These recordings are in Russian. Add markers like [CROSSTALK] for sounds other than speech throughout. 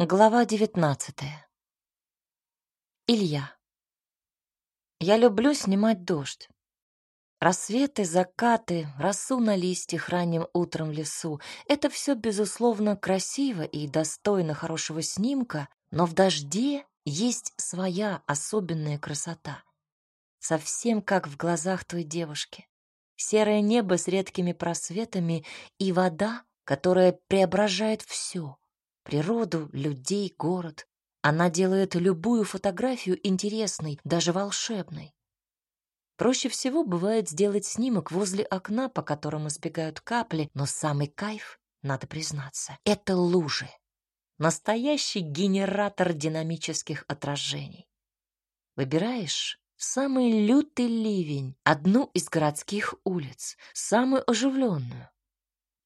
Глава девятнадцатая. Илья. Я люблю снимать дождь. Рассветы, закаты, росу на листьях ранним утром в лесу — это все, безусловно, красиво и достойно хорошего снимка, но в дожде есть своя особенная красота. Совсем как в глазах той девушки. Серое небо с редкими просветами и вода, которая преображает все — природу, людей, город. Она делает любую фотографию интересной, даже волшебной. Проще всего бывает сделать снимок возле окна, по которому сбегают капли, но самый кайф, надо признаться, это лужи. Настоящий генератор динамических отражений. Выбираешь самый лютый ливень одну из городских улиц, самую оживленную,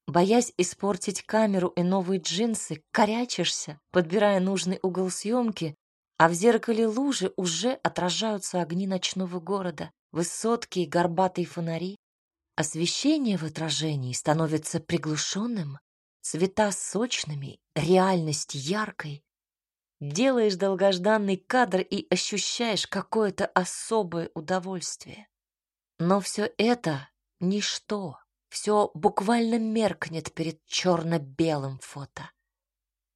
Боясь испортить камеру и новые джинсы, корячишься, подбирая нужный угол съемки, а в зеркале лужи уже отражаются огни ночного города, высотки и горбатые фонари. Освещение в отражении становится приглушенным, цвета сочными, реальность яркой. Делаешь долгожданный кадр и ощущаешь какое-то особое удовольствие. Но все это — ничто все буквально меркнет перед черно-белым фото.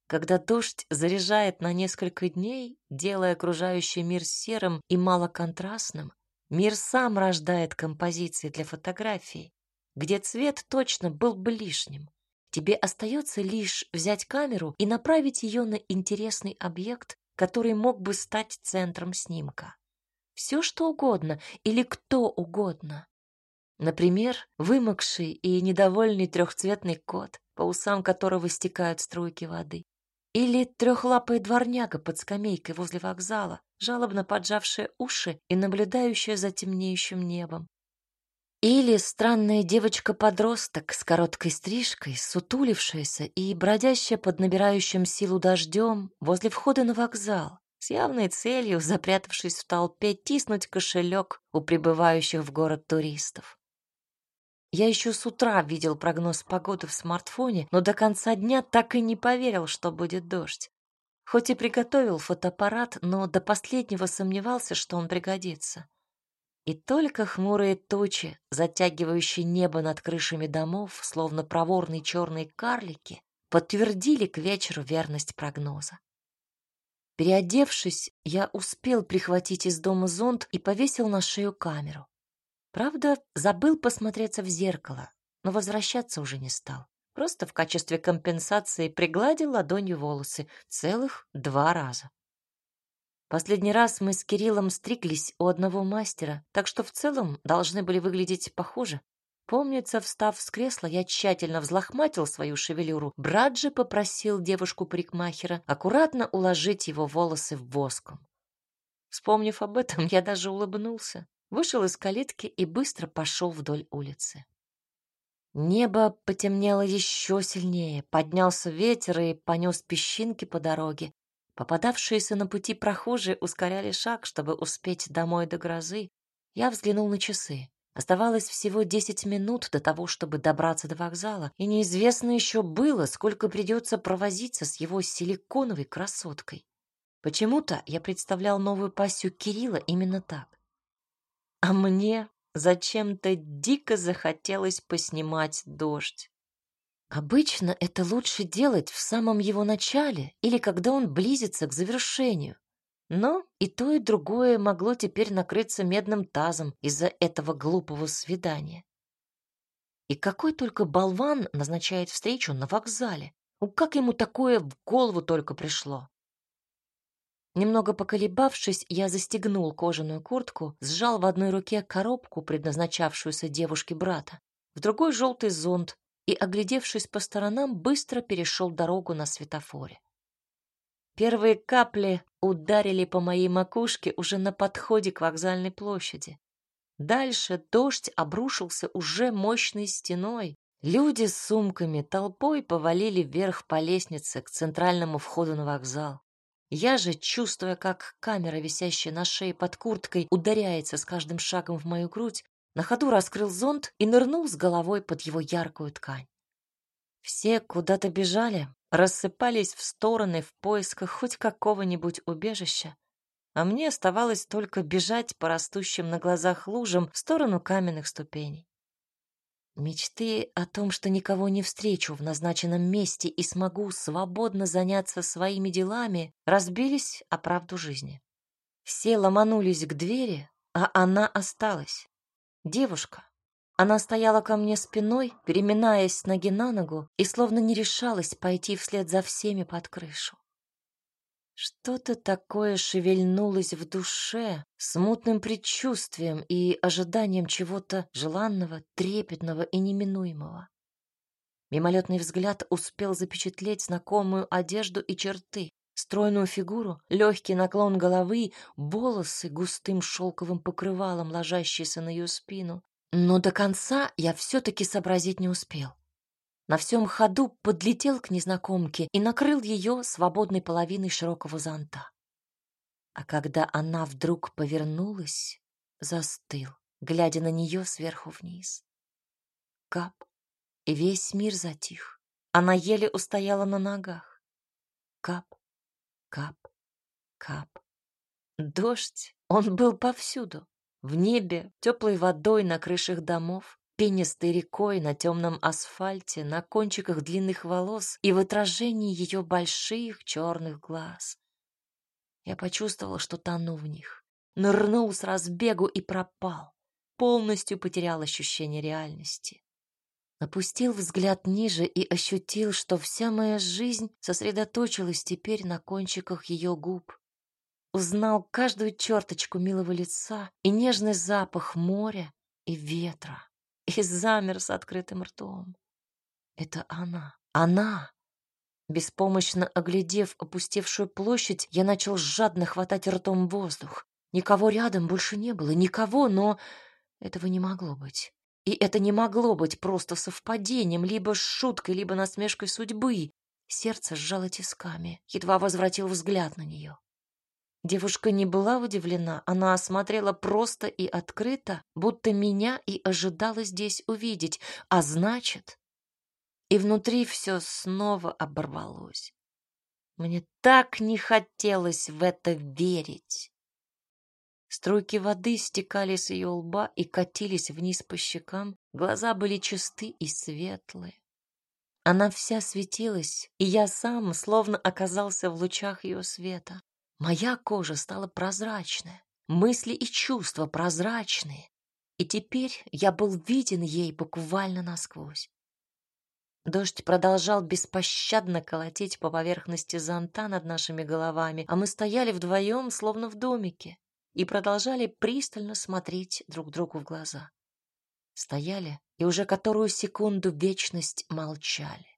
Когда дождь заряжает на несколько дней, делая окружающий мир серым и малоконтрастным, мир сам рождает композиции для фотографий, где цвет точно был бы лишним. Тебе остается лишь взять камеру и направить ее на интересный объект, который мог бы стать центром снимка. Все что угодно или кто угодно. Например, вымокший и недовольный трехцветный кот, по усам которого стекают струйки воды. Или трехлапая дворняга под скамейкой возле вокзала, жалобно поджавшая уши и наблюдающая за темнеющим небом. Или странная девочка-подросток с короткой стрижкой, сутулившаяся и бродящая под набирающим силу дождем возле входа на вокзал, с явной целью, запрятавшись в толпе, тиснуть кошелек у прибывающих в город туристов. Я еще с утра видел прогноз погоды в смартфоне, но до конца дня так и не поверил, что будет дождь. Хоть и приготовил фотоаппарат, но до последнего сомневался, что он пригодится. И только хмурые тучи, затягивающие небо над крышами домов, словно проворные черные карлики, подтвердили к вечеру верность прогноза. Переодевшись, я успел прихватить из дома зонт и повесил на шею камеру. Правда, забыл посмотреться в зеркало, но возвращаться уже не стал. Просто в качестве компенсации пригладил ладонью волосы целых два раза. Последний раз мы с Кириллом стриглись у одного мастера, так что в целом должны были выглядеть похоже. Помнится, встав с кресла, я тщательно взлохматил свою шевелюру. Брат же попросил девушку-парикмахера аккуратно уложить его волосы в воском. Вспомнив об этом, [LAUGHS] я даже улыбнулся вышел из калитки и быстро пошел вдоль улицы. Небо потемнело еще сильнее, поднялся ветер и понес песчинки по дороге. Попадавшиеся на пути прохожие ускоряли шаг, чтобы успеть домой до грозы. Я взглянул на часы. Оставалось всего десять минут до того, чтобы добраться до вокзала, и неизвестно еще было, сколько придется провозиться с его силиконовой красоткой. Почему-то я представлял новую пассию Кирилла именно так. А мне зачем-то дико захотелось поснимать дождь. Обычно это лучше делать в самом его начале или когда он близится к завершению. Но и то, и другое могло теперь накрыться медным тазом из-за этого глупого свидания. И какой только болван назначает встречу на вокзале? Ну как ему такое в голову только пришло? Немного поколебавшись, я застегнул кожаную куртку, сжал в одной руке коробку, предназначавшуюся девушке брата, в другой желтый зонт и, оглядевшись по сторонам, быстро перешел дорогу на светофоре. Первые капли ударили по моей макушке уже на подходе к вокзальной площади. Дальше дождь обрушился уже мощной стеной. Люди с сумками толпой повалили вверх по лестнице к центральному входу на вокзал. Я же, чувствуя, как камера, висящая на шее под курткой, ударяется с каждым шагом в мою грудь, на ходу раскрыл зонт и нырнул с головой под его яркую ткань. Все куда-то бежали, рассыпались в стороны в поисках хоть какого-нибудь убежища, а мне оставалось только бежать по растущим на глазах лужам в сторону каменных ступеней. Мечты о том, что никого не встречу в назначенном месте и смогу свободно заняться своими делами, разбились о правду жизни. Все ломанулись к двери, а она осталась. Девушка. Она стояла ко мне спиной, переминаясь с ноги на ногу, и словно не решалась пойти вслед за всеми под крышу. Что-то такое шевельнулось в душе, смутным предчувствием и ожиданием чего-то желанного, трепетного и неминуемого. Мимолетный взгляд успел запечатлеть знакомую одежду и черты, стройную фигуру, легкий наклон головы, волосы густым шелковым покрывалом, ложащиеся на ее спину. Но до конца я все-таки сообразить не успел на всем ходу подлетел к незнакомке и накрыл ее свободной половиной широкого зонта. А когда она вдруг повернулась, застыл, глядя на нее сверху вниз. Кап, и весь мир затих. Она еле устояла на ногах. Кап, кап, кап. Дождь, он был повсюду. В небе, теплой водой на крышах домов, пенистой рекой на темном асфальте, на кончиках длинных волос и в отражении ее больших черных глаз. Я почувствовал, что тону в них, нырнул с разбегу и пропал, полностью потерял ощущение реальности. Опустил взгляд ниже и ощутил, что вся моя жизнь сосредоточилась теперь на кончиках ее губ. Узнал каждую черточку милого лица и нежный запах моря и ветра и замер с открытым ртом. Это она, она! Беспомощно оглядев опустевшую площадь, я начал жадно хватать ртом воздух. Никого рядом больше не было, никого, но этого не могло быть. И это не могло быть просто совпадением, либо шуткой, либо насмешкой судьбы. Сердце сжало тисками, едва возвратил взгляд на нее. Девушка не была удивлена, она осмотрела просто и открыто, будто меня и ожидала здесь увидеть, а значит... И внутри все снова оборвалось. Мне так не хотелось в это верить. Струйки воды стекали с ее лба и катились вниз по щекам, глаза были чисты и светлые. Она вся светилась, и я сам словно оказался в лучах ее света. Моя кожа стала прозрачная, мысли и чувства прозрачные, и теперь я был виден ей буквально насквозь. Дождь продолжал беспощадно колотить по поверхности зонта над нашими головами, а мы стояли вдвоем, словно в домике, и продолжали пристально смотреть друг другу в глаза. Стояли и уже которую секунду вечность молчали.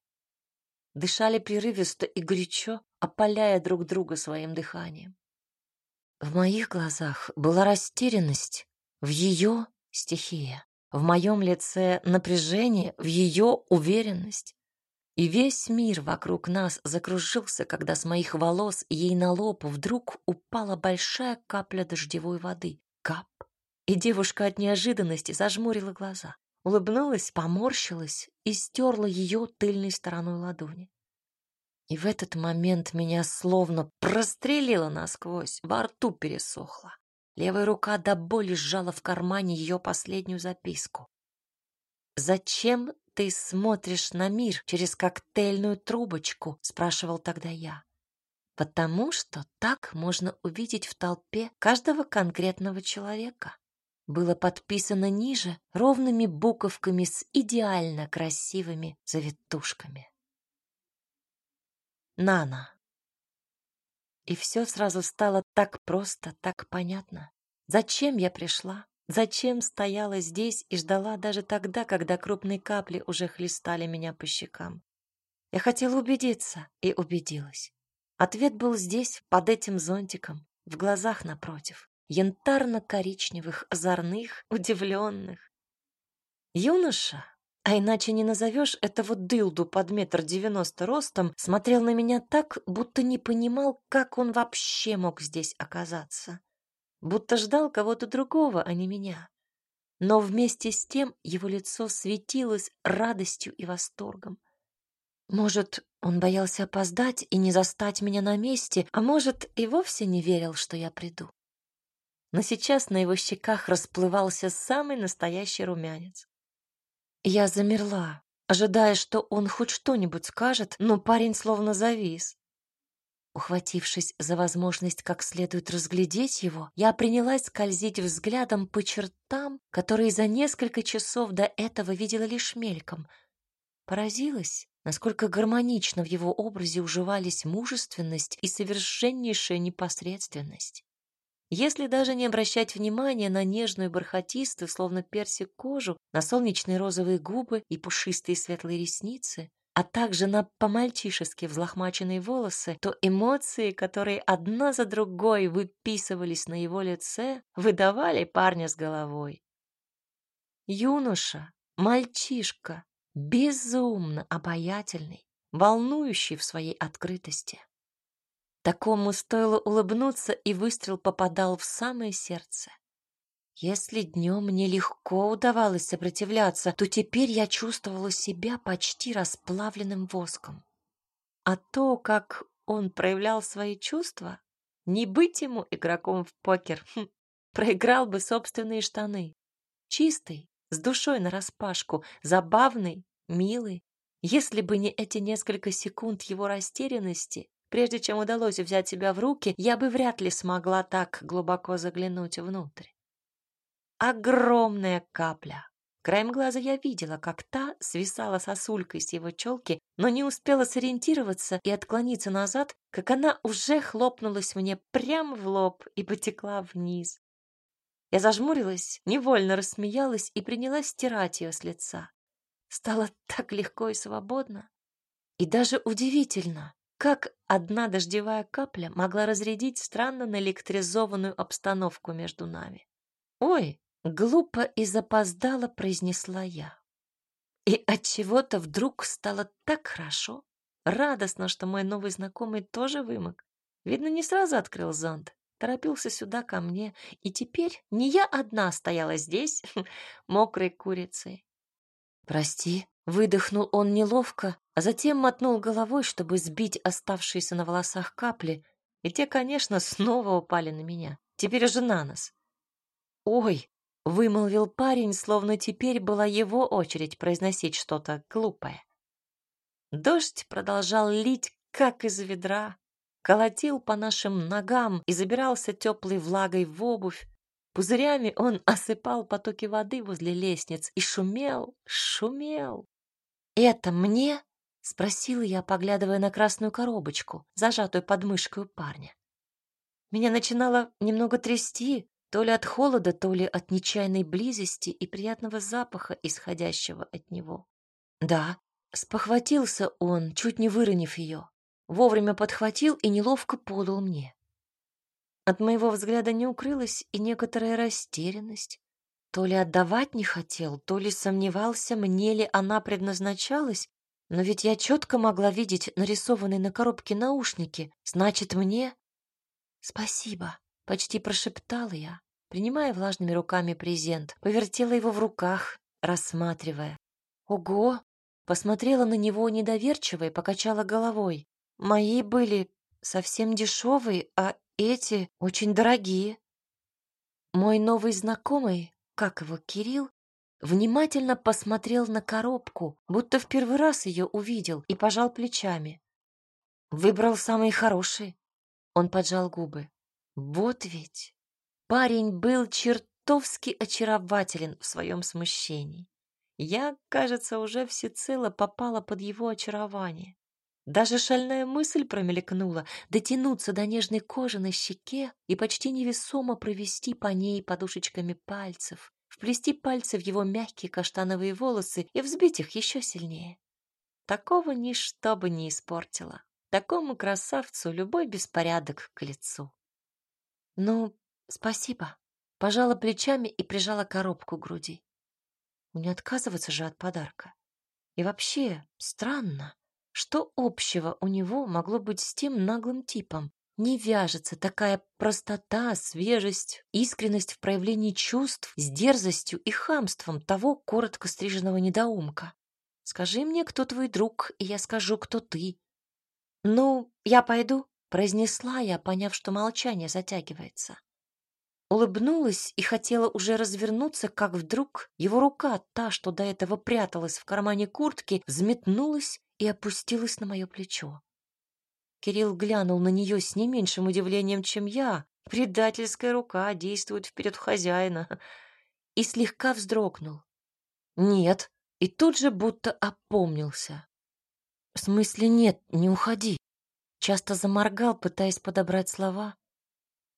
Дышали прерывисто и горячо, опаляя друг друга своим дыханием. В моих глазах была растерянность, в ее стихия, в моем лице напряжение, в ее уверенность. И весь мир вокруг нас закружился, когда с моих волос ей на лоб вдруг упала большая капля дождевой воды. Кап. И девушка от неожиданности зажмурила глаза, улыбнулась, поморщилась и стерла ее тыльной стороной ладони. И в этот момент меня словно прострелило насквозь, во рту пересохло. Левая рука до боли сжала в кармане ее последнюю записку. «Зачем ты смотришь на мир через коктейльную трубочку?» — спрашивал тогда я. «Потому что так можно увидеть в толпе каждого конкретного человека». Было подписано ниже ровными буковками с идеально красивыми завитушками. Нана. И все сразу стало так просто, так понятно. Зачем я пришла? Зачем стояла здесь и ждала даже тогда, когда крупные капли уже хлестали меня по щекам? Я хотела убедиться и убедилась. Ответ был здесь, под этим зонтиком, в глазах напротив, янтарно-коричневых, озорных, удивленных. Юноша, а иначе не назовешь этого дылду под метр девяносто ростом, смотрел на меня так, будто не понимал, как он вообще мог здесь оказаться. Будто ждал кого-то другого, а не меня. Но вместе с тем его лицо светилось радостью и восторгом. Может, он боялся опоздать и не застать меня на месте, а может, и вовсе не верил, что я приду. Но сейчас на его щеках расплывался самый настоящий румянец. Я замерла, ожидая, что он хоть что-нибудь скажет, но парень словно завис. Ухватившись за возможность как следует разглядеть его, я принялась скользить взглядом по чертам, которые за несколько часов до этого видела лишь мельком. Поразилась, насколько гармонично в его образе уживались мужественность и совершеннейшая непосредственность. Если даже не обращать внимания на нежную бархатистую, словно персик кожу, на солнечные розовые губы и пушистые светлые ресницы, а также на по-мальчишески взлохмаченные волосы, то эмоции, которые одна за другой выписывались на его лице, выдавали парня с головой. Юноша, мальчишка, безумно обаятельный, волнующий в своей открытости. Такому стоило улыбнуться, и выстрел попадал в самое сердце. Если днем мне легко удавалось сопротивляться, то теперь я чувствовала себя почти расплавленным воском. А то, как он проявлял свои чувства, не быть ему игроком в покер, [LAUGHS] хм, проиграл бы собственные штаны. Чистый, с душой нараспашку, забавный, милый. Если бы не эти несколько секунд его растерянности, прежде чем удалось взять себя в руки, я бы вряд ли смогла так глубоко заглянуть внутрь. Огромная капля. Краем глаза я видела, как та свисала сосулькой с его челки, но не успела сориентироваться и отклониться назад, как она уже хлопнулась мне прямо в лоб и потекла вниз. Я зажмурилась, невольно рассмеялась и принялась стирать ее с лица. Стало так легко и свободно. И даже удивительно, как одна дождевая капля могла разрядить странно наэлектризованную обстановку между нами. «Ой!» — глупо и запоздало произнесла я. И от чего то вдруг стало так хорошо, радостно, что мой новый знакомый тоже вымок. Видно, не сразу открыл зонт, торопился сюда ко мне, и теперь не я одна стояла здесь, [LAUGHS] мокрой курицей. «Прости», — выдохнул он неловко, а затем мотнул головой, чтобы сбить оставшиеся на волосах капли, и те, конечно, снова упали на меня, теперь уже на нос. «Ой», — вымолвил парень, словно теперь была его очередь произносить что-то глупое. Дождь продолжал лить, как из ведра, колотил по нашим ногам и забирался теплой влагой в обувь, Пузырями он [LAUGHS] осыпал потоки воды возле лестниц и шумел, шумел. «Это мне?» — спросила я, поглядывая на красную коробочку, зажатую под мышкой у парня. Меня начинало немного трясти, то ли от холода, то ли от нечаянной близости и приятного запаха, исходящего от него. Да, спохватился он, чуть не выронив ее. Вовремя подхватил и неловко подал мне. От моего взгляда не укрылась и некоторая растерянность. То ли отдавать не хотел, то ли сомневался, мне ли она предназначалась, но ведь я четко могла видеть нарисованные на коробке наушники. Значит, мне... Спасибо, почти прошептала я, принимая влажными руками презент, повертела его в руках, рассматривая. Ого! Посмотрела на него недоверчиво и покачала головой. Мои были совсем дешевые, а эти очень дорогие. Мой новый знакомый, как его Кирилл, внимательно посмотрел на коробку, будто в первый раз ее увидел и пожал плечами. Выбрал самые хорошие. Он поджал губы. Вот ведь парень был чертовски очарователен в своем смущении. Я, кажется, уже всецело попала под его очарование. Даже шальная мысль промелькнула дотянуться до нежной кожи на щеке и почти невесомо провести по ней подушечками пальцев, вплести пальцы в его мягкие каштановые волосы и взбить их еще сильнее. Такого ничто бы не испортило. Такому красавцу любой беспорядок к лицу. Ну, спасибо. Пожала плечами и прижала коробку к груди. Не отказываться же от подарка. И вообще, странно. Что общего у него могло быть с тем наглым типом? Не вяжется такая простота, свежесть, искренность в проявлении чувств с дерзостью и хамством того коротко стриженного недоумка. Скажи мне, кто твой друг, и я скажу, кто ты. Ну, я пойду, произнесла я, поняв, что молчание затягивается. Улыбнулась и хотела уже развернуться, как вдруг его рука, та, что до этого пряталась в кармане куртки, взметнулась и опустилась на мое плечо. Кирилл глянул на нее с не меньшим удивлением, чем я. Предательская рука действует вперед хозяина. И слегка вздрогнул. Нет, и тут же будто опомнился. В смысле нет, не уходи. Часто заморгал, пытаясь подобрать слова.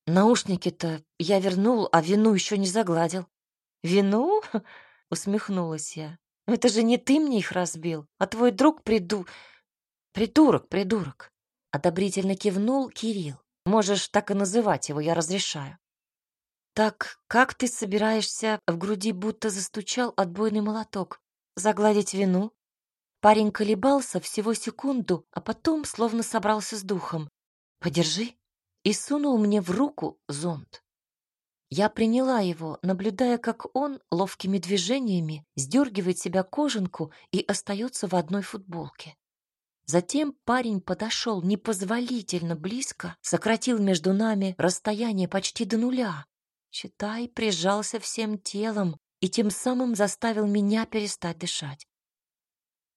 Наушники-то я вернул, а вину еще не загладил. Вину? Усмехнулась я. Это же не ты мне их разбил, а твой друг приду... Придурок, придурок. Одобрительно кивнул Кирилл. Можешь так и называть его, я разрешаю. Так как ты собираешься, в груди будто застучал отбойный молоток, загладить вину? Парень колебался всего секунду, а потом словно собрался с духом. Подержи и сунул мне в руку зонт. Я приняла его, наблюдая, как он ловкими движениями сдергивает себя кожанку и остается в одной футболке. Затем парень подошел непозволительно близко, сократил между нами расстояние почти до нуля. Читай, прижался всем телом и тем самым заставил меня перестать дышать.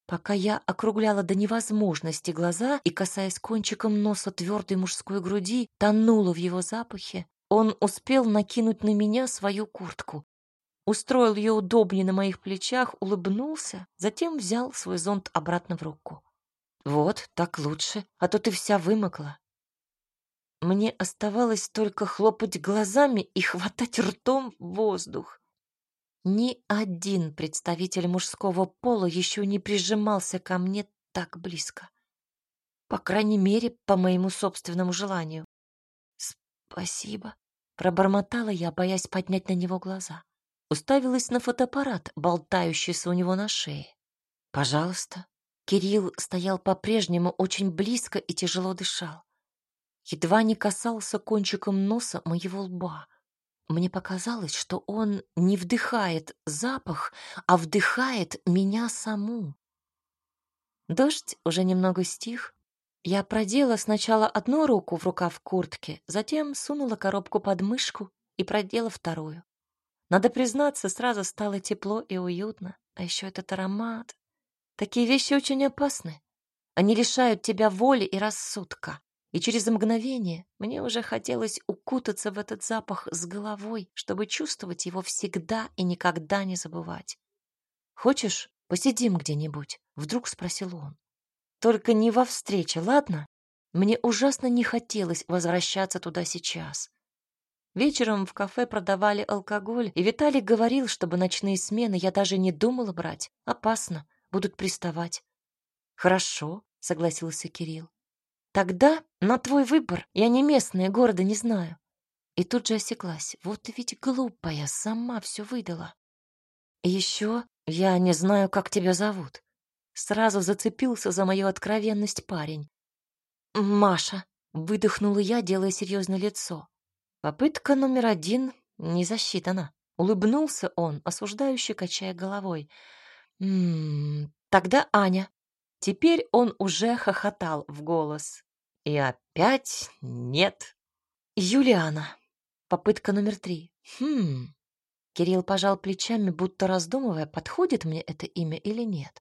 Пока я округляла до невозможности глаза и, касаясь кончиком носа твердой мужской груди, тонула в его запахе, он успел накинуть на меня свою куртку. Устроил ее удобнее на моих плечах, улыбнулся, затем взял свой зонт обратно в руку. «Вот, так лучше, а то ты вся вымокла». Мне оставалось только хлопать глазами и хватать ртом воздух. Ни один представитель мужского пола еще не прижимался ко мне так близко. По крайней мере, по моему собственному желанию. «Спасибо», — пробормотала я, боясь поднять на него глаза. Уставилась на фотоаппарат, болтающийся у него на шее. «Пожалуйста». Кирилл стоял по-прежнему очень близко и тяжело дышал. Едва не касался кончиком носа моего лба. Мне показалось, что он не вдыхает запах, а вдыхает меня саму. Дождь уже немного стих. Я продела сначала одну руку в рукав куртки, затем сунула коробку под мышку и продела вторую. Надо признаться, сразу стало тепло и уютно. А еще этот аромат. Такие вещи очень опасны. Они лишают тебя воли и рассудка. И через мгновение мне уже хотелось укутаться в этот запах с головой, чтобы чувствовать его всегда и никогда не забывать. «Хочешь, посидим где-нибудь?» — вдруг спросил он. «Только не во встрече, ладно? Мне ужасно не хотелось возвращаться туда сейчас». Вечером в кафе продавали алкоголь, и Виталий говорил, чтобы ночные смены я даже не думала брать. Опасно, будут приставать. «Хорошо», — согласился Кирилл. Тогда на твой выбор. Я не местная, города не знаю. И тут же осеклась. Вот ведь глупая, сама все выдала. Еще я не знаю, как тебя зовут. Сразу зацепился за мою откровенность парень. Маша, выдохнула я, делая серьезное лицо. Попытка номер один не засчитана. Улыбнулся он, осуждающе качая головой. «М -м, тогда Аня. Теперь он уже хохотал в голос. И опять нет. Юлиана. Попытка номер три. Хм. Кирилл пожал плечами, будто раздумывая, подходит мне это имя или нет.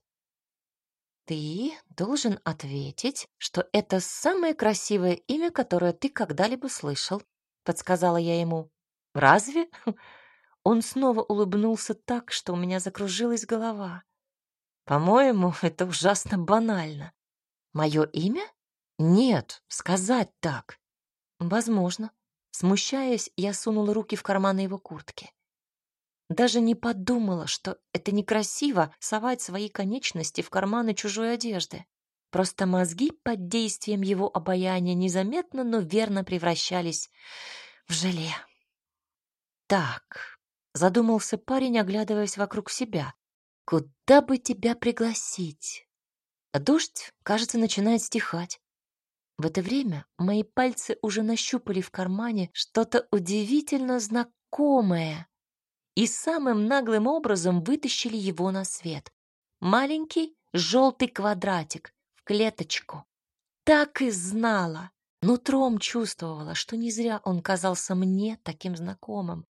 Ты должен ответить, что это самое красивое имя, которое ты когда-либо слышал, подсказала я ему. Разве? [LAUGHS] Он снова улыбнулся так, что у меня закружилась голова. По-моему, [LAUGHS] это ужасно банально. Мое имя? Нет, сказать так. Возможно. Смущаясь, я сунула руки в карманы его куртки. Даже не подумала, что это некрасиво совать свои конечности в карманы чужой одежды. Просто мозги под действием его обаяния незаметно, но верно превращались в желе. Так, задумался парень, оглядываясь вокруг себя. Куда бы тебя пригласить? Дождь, кажется, начинает стихать. В это время мои пальцы уже нащупали в кармане что-то удивительно знакомое и самым наглым образом вытащили его на свет. Маленький желтый квадратик в клеточку. Так и знала. Нутром чувствовала, что не зря он казался мне таким знакомым.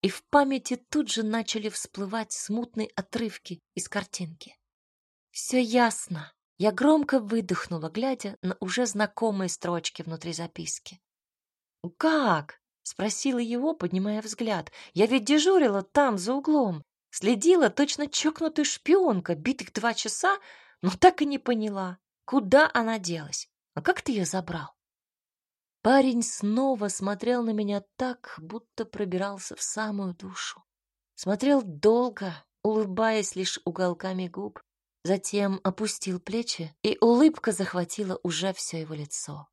И в памяти тут же начали всплывать смутные отрывки из картинки. Все ясно. Я громко выдохнула, глядя на уже знакомые строчки внутри записки. «Как?» — спросила его, поднимая взгляд. «Я ведь дежурила там, за углом. Следила точно чокнутая шпионка, битых два часа, но так и не поняла, куда она делась. А как ты ее забрал?» Парень снова смотрел на меня так, будто пробирался в самую душу. Смотрел долго, улыбаясь лишь уголками губ, затем опустил плечи, и улыбка захватила уже все его лицо.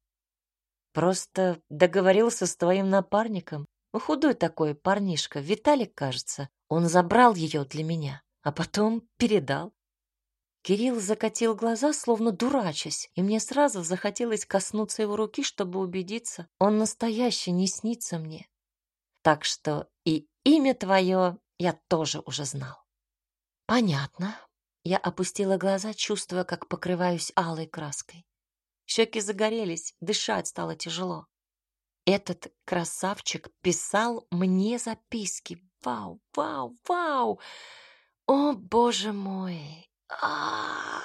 Просто договорился с твоим напарником. Худой такой парнишка, Виталик, кажется. Он забрал ее для меня, а потом передал. Кирилл закатил глаза, словно дурачась, и мне сразу захотелось коснуться его руки, чтобы убедиться, он настоящий, не снится мне. Так что и имя твое я тоже уже знал. Понятно. Я опустила глаза, чувствуя, как покрываюсь алой краской. Щеки загорелись, дышать стало тяжело. Этот красавчик писал мне записки. Вау, вау, вау! О, боже мой! а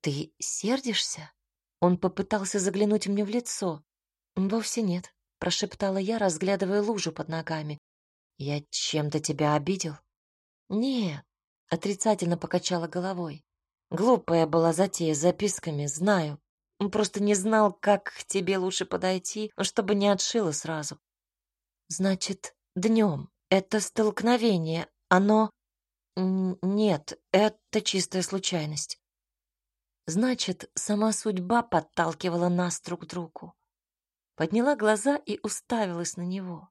Ты сердишься? Он попытался заглянуть мне в лицо. Вовсе нет, прошептала я, разглядывая лужу под ногами. Я чем-то тебя обидел? Нет, отрицательно покачала головой. Глупая была затея с записками, знаю. Просто не знал, как к тебе лучше подойти, чтобы не отшила сразу. Значит, днем. Это столкновение. Оно... Нет, это чистая случайность. Значит, сама судьба подталкивала нас друг к другу. Подняла глаза и уставилась на него.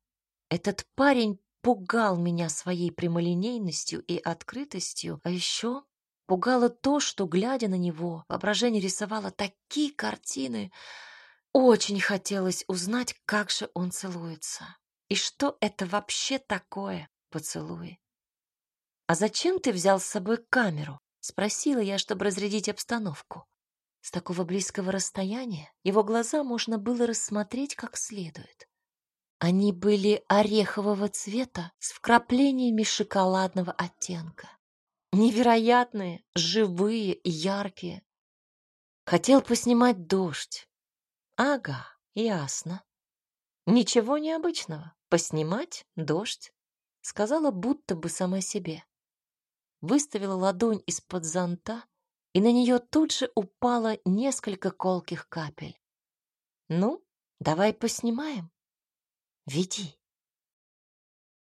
Этот парень пугал меня своей прямолинейностью и открытостью, а еще Пугало то, что, глядя на него, воображение рисовало такие картины. Очень хотелось узнать, как же он целуется. И что это вообще такое поцелуй. «А зачем ты взял с собой камеру?» — спросила я, чтобы разрядить обстановку. С такого близкого расстояния его глаза можно было рассмотреть как следует. Они были орехового цвета с вкраплениями шоколадного оттенка. Невероятные, живые яркие. Хотел поснимать дождь. Ага, ясно. Ничего необычного. Поснимать дождь. Сказала будто бы сама себе. Выставила ладонь из-под зонта, и на нее тут же упало несколько колких капель. Ну, давай поснимаем. Веди.